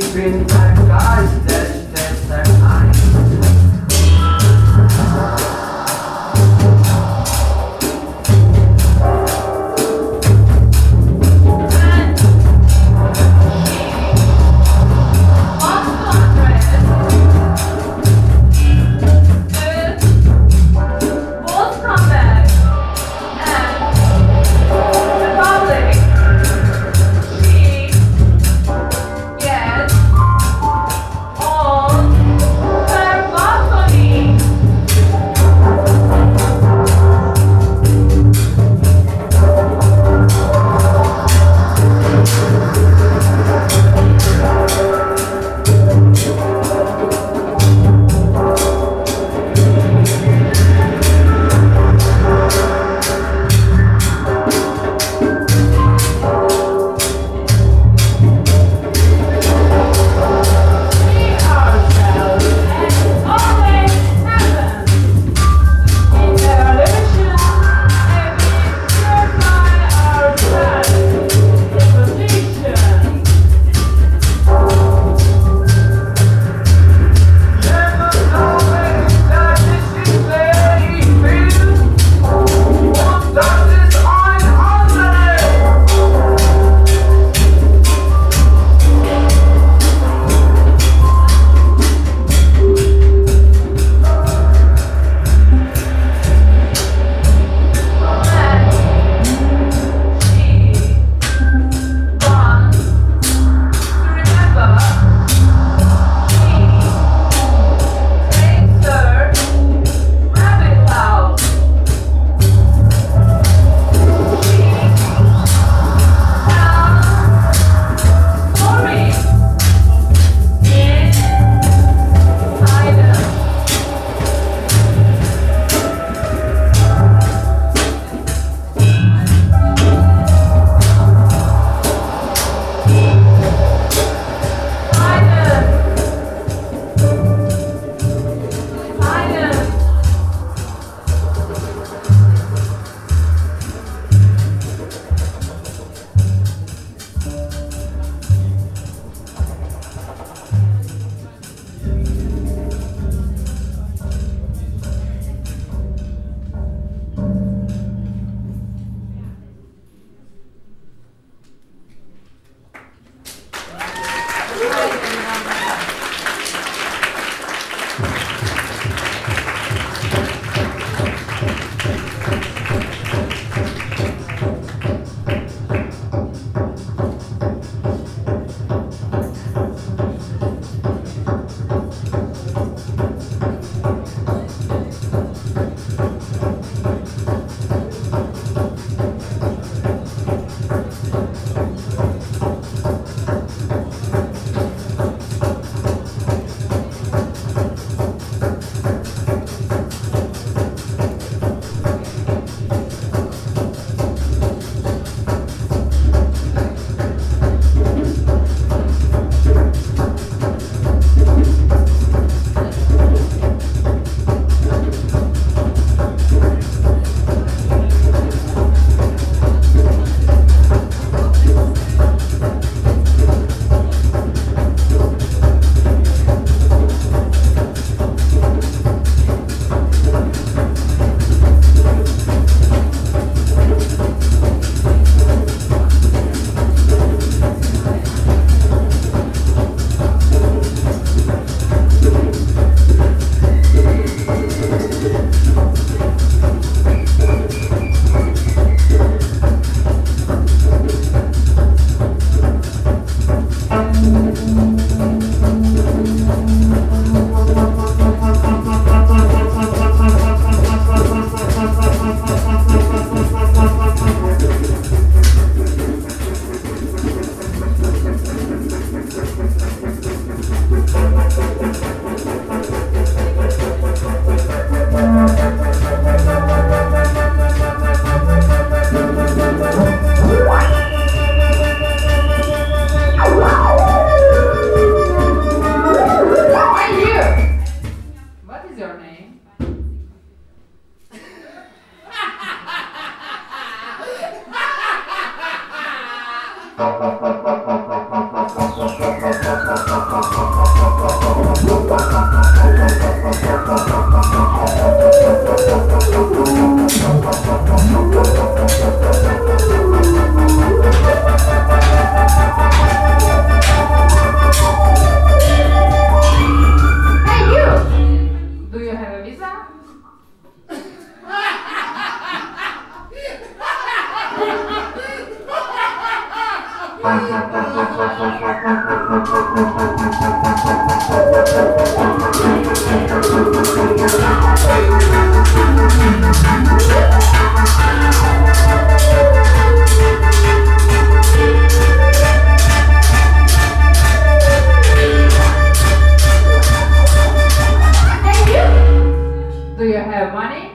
Yes. Do you have money?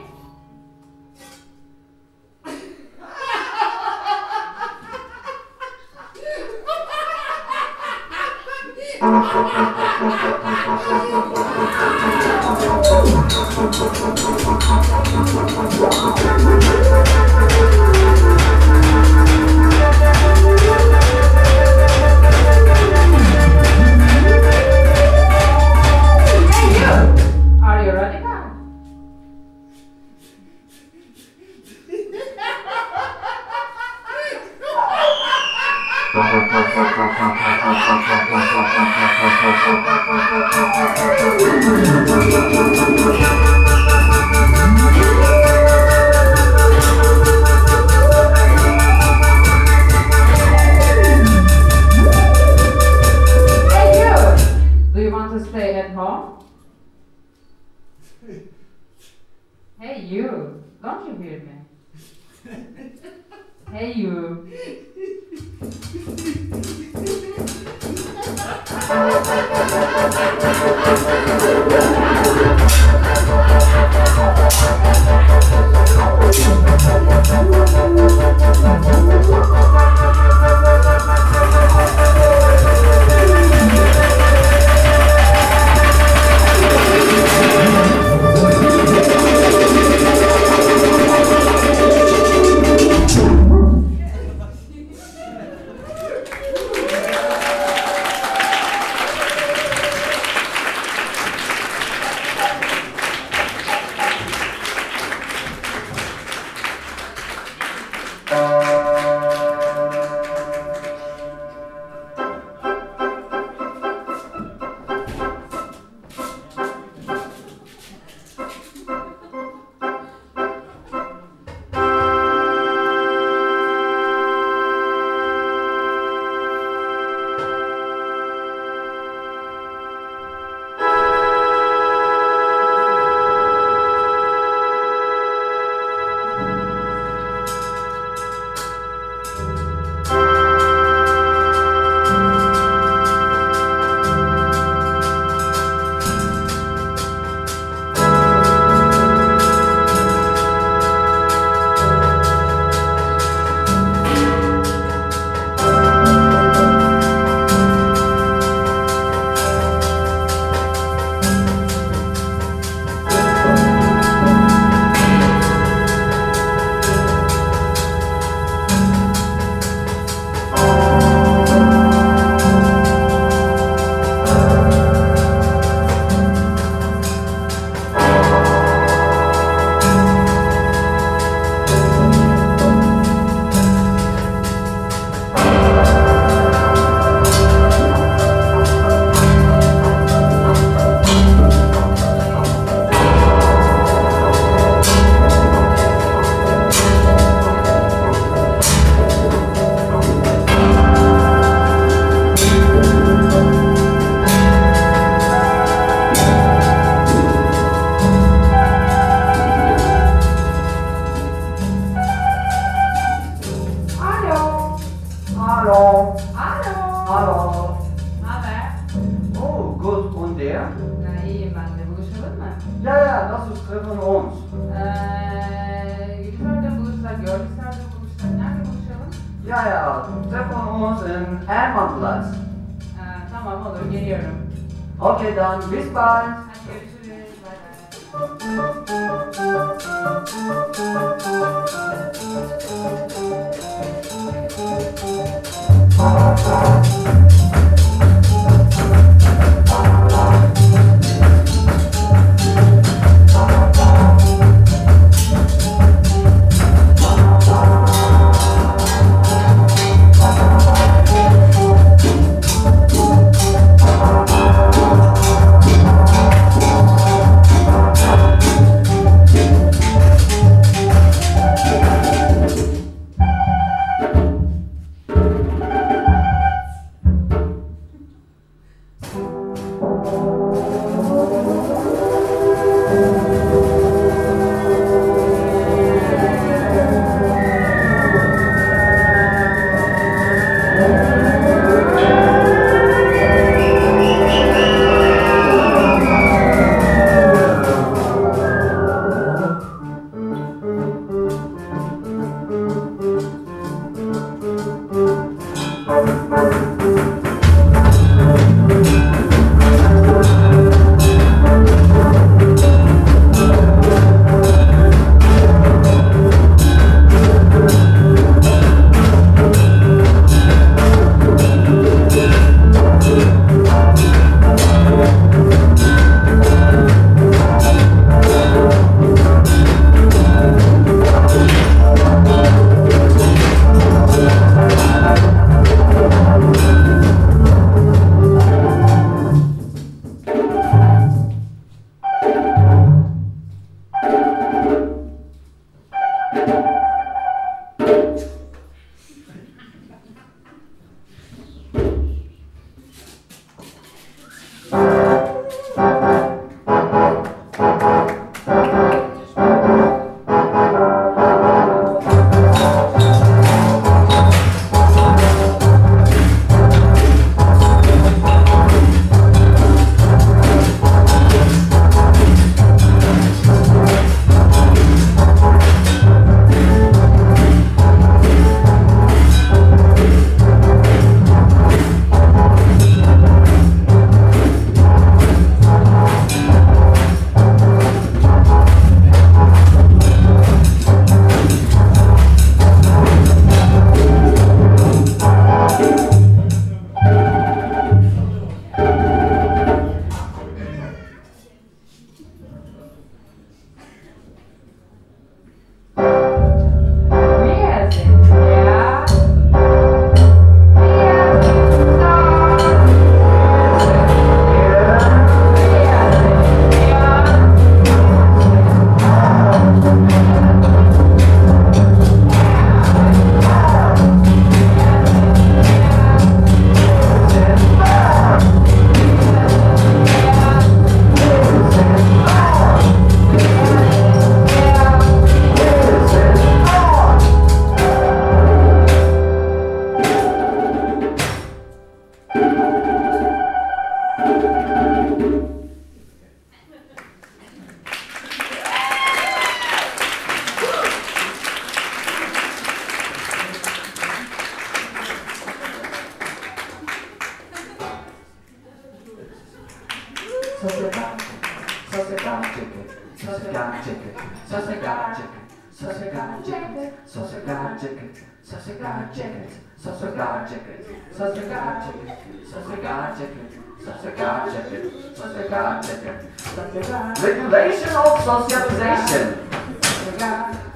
Regulation of socialization.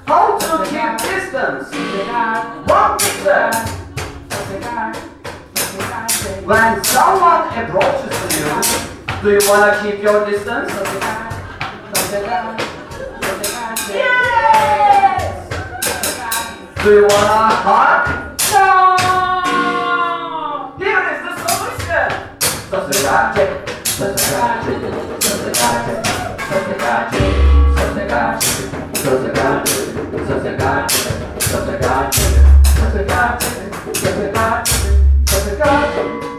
How to keep distance. One step. When someone approaches you, do you wanna keep your distance? Yes! Do you wanna hug? No! Here is the solution! Sasaga Sasaga Sasaga Sasaga Sasaga Sasaga Sasaga Sasaga Sasaga Sasaga Sasaga